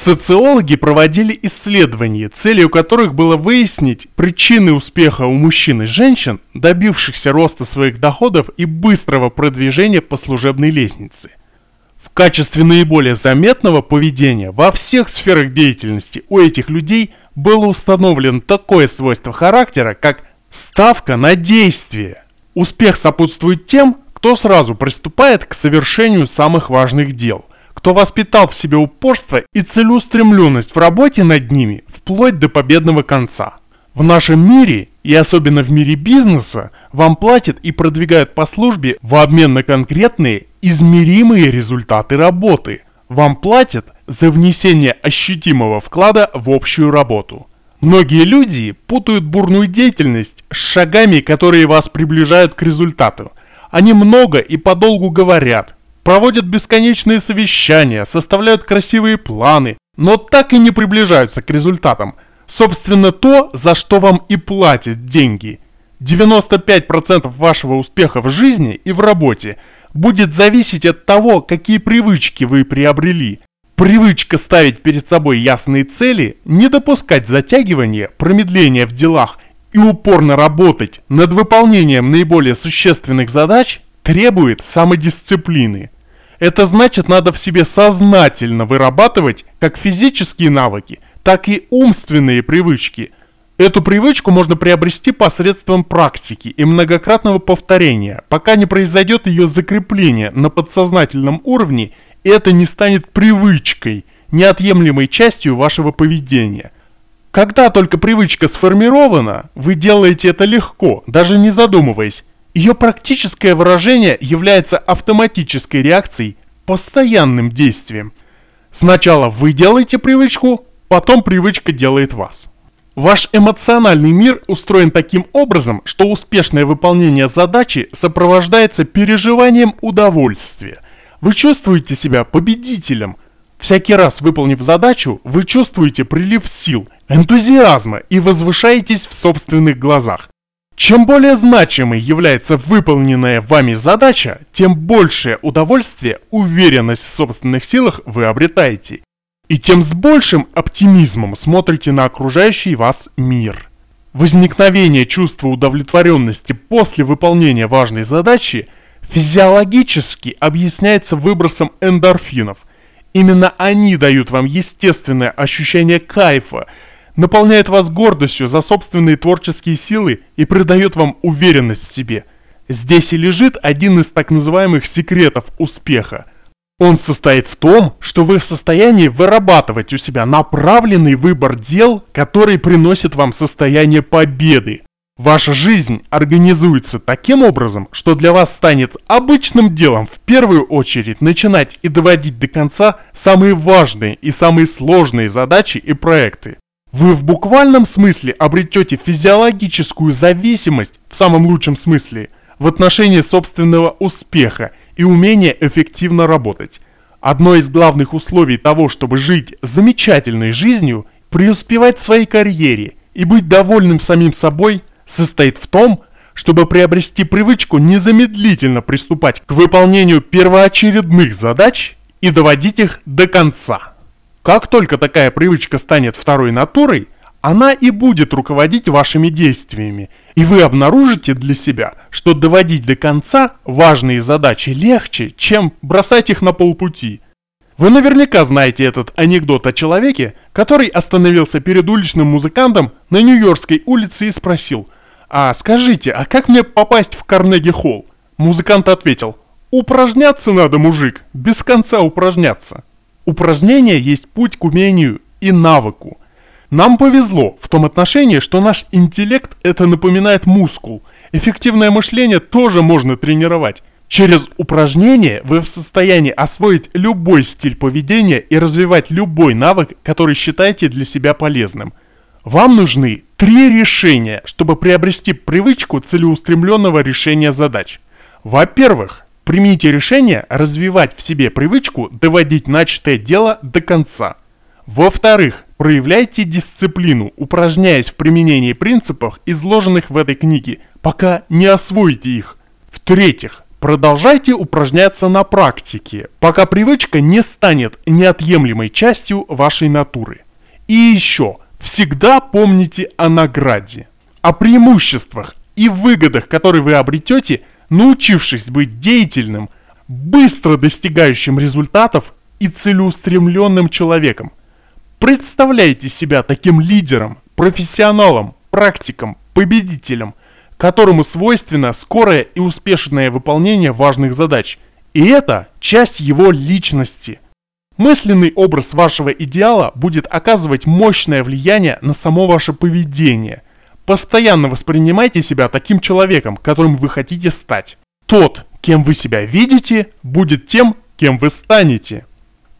Социологи проводили исследования, целью которых было выяснить причины успеха у мужчин и женщин, добившихся роста своих доходов и быстрого продвижения по служебной лестнице. В качестве наиболее заметного поведения во всех сферах деятельности у этих людей было установлено такое свойство характера, как ставка на действие. Успех сопутствует тем, кто сразу приступает к совершению самых важных дел, кто воспитал в себе упорство и целеустремленность в работе над ними вплоть до победного конца. В нашем мире, и особенно в мире бизнеса, вам платят и продвигают по службе в обмен на конкретные, измеримые результаты работы. Вам платят за внесение ощутимого вклада в общую работу. Многие люди путают бурную деятельность с шагами, которые вас приближают к результату. Они много и подолгу говорят, проводят бесконечные совещания, составляют красивые планы, но так и не приближаются к результатам. Собственно, то, за что вам и платят деньги. 95% вашего успеха в жизни и в работе будет зависеть от того, какие привычки вы приобрели. Привычка ставить перед собой ясные цели, не допускать затягивания, промедления в делах и упорно работать над выполнением наиболее существенных задач требует самодисциплины. Это значит, надо в себе сознательно вырабатывать как физические навыки, так и умственные привычки. Эту привычку можно приобрести посредством практики и многократного повторения, пока не произойдет ее закрепление на подсознательном уровне – это не станет привычкой, неотъемлемой частью вашего поведения. Когда только привычка сформирована, вы делаете это легко, даже не задумываясь. Ее практическое выражение является автоматической реакцией, постоянным действием. Сначала вы делаете привычку, потом привычка делает вас. Ваш эмоциональный мир устроен таким образом, что успешное выполнение задачи сопровождается переживанием удовольствия – вы чувствуете себя победителем. Всякий раз выполнив задачу, вы чувствуете прилив сил, энтузиазма и возвышаетесь в собственных глазах. Чем более значимой является выполненная вами задача, тем большее удовольствие, уверенность в собственных силах вы обретаете. И тем с большим оптимизмом смотрите на окружающий вас мир. Возникновение чувства удовлетворенности после выполнения важной задачи – физиологически объясняется выбросом эндорфинов. Именно они дают вам естественное ощущение кайфа, наполняют вас гордостью за собственные творческие силы и придают вам уверенность в себе. Здесь и лежит один из так называемых секретов успеха. Он состоит в том, что вы в состоянии вырабатывать у себя направленный выбор дел, который приносит вам состояние победы. Ваша жизнь организуется таким образом, что для вас станет обычным делом в первую очередь начинать и доводить до конца самые важные и самые сложные задачи и проекты. Вы в буквальном смысле обретете физиологическую зависимость, в самом лучшем смысле, в отношении собственного успеха и умения эффективно работать. Одно из главных условий того, чтобы жить замечательной жизнью, преуспевать в своей карьере и быть довольным самим собой – состоит в том, чтобы приобрести привычку незамедлительно приступать к выполнению первоочередных задач и доводить их до конца. Как только такая привычка станет второй натурой, она и будет руководить вашими действиями, и вы обнаружите для себя, что доводить до конца важные задачи легче, чем бросать их на полпути. Вы наверняка знаете этот анекдот о человеке, который остановился перед уличным музыкантом на Нью-Йоркской улице и спросил – «А скажите, а как мне попасть в Карнеги-холл?» Музыкант ответил, «Упражняться надо, мужик, без конца упражняться». Упражнение есть путь к умению и навыку. Нам повезло в том отношении, что наш интеллект это напоминает мускул. Эффективное мышление тоже можно тренировать. Через упражнение вы в состоянии освоить любой стиль поведения и развивать любой навык, который считаете для себя полезным. Вам нужны три решения, чтобы приобрести привычку целеустремленного решения задач. Во-первых, примите решение развивать в себе привычку доводить начатое дело до конца. Во-вторых, проявляйте дисциплину, упражняясь в применении принципов, изложенных в этой книге, пока не освоите их. В-третьих, Продолжайте упражняться на практике, пока привычка не станет неотъемлемой частью вашей натуры. И еще, всегда помните о награде, о преимуществах и выгодах, которые вы обретете, научившись быть деятельным, быстро достигающим результатов и целеустремленным человеком. Представляйте себя таким лидером, профессионалом, практиком, победителем, которому свойственно скорое и успешное выполнение важных задач. И это часть его личности. Мысленный образ вашего идеала будет оказывать мощное влияние на само ваше поведение. Постоянно воспринимайте себя таким человеком, которым вы хотите стать. Тот, кем вы себя видите, будет тем, кем вы станете.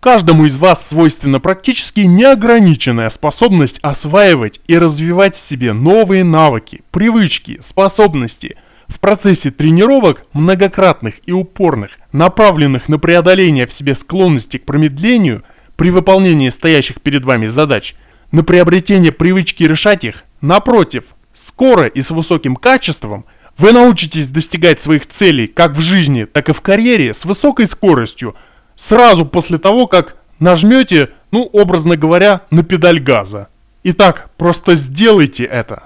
Каждому из вас свойственна практически неограниченная способность осваивать и развивать в себе новые навыки, привычки, способности. В процессе тренировок, многократных и упорных, направленных на преодоление в себе склонности к промедлению при выполнении стоящих перед вами задач, на приобретение привычки решать их, напротив, скоро и с высоким качеством – вы научитесь достигать своих целей как в жизни, так и в карьере с высокой скоростью – сразу после того, как нажмете, ну, образно говоря, на педаль газа. Итак, просто сделайте это.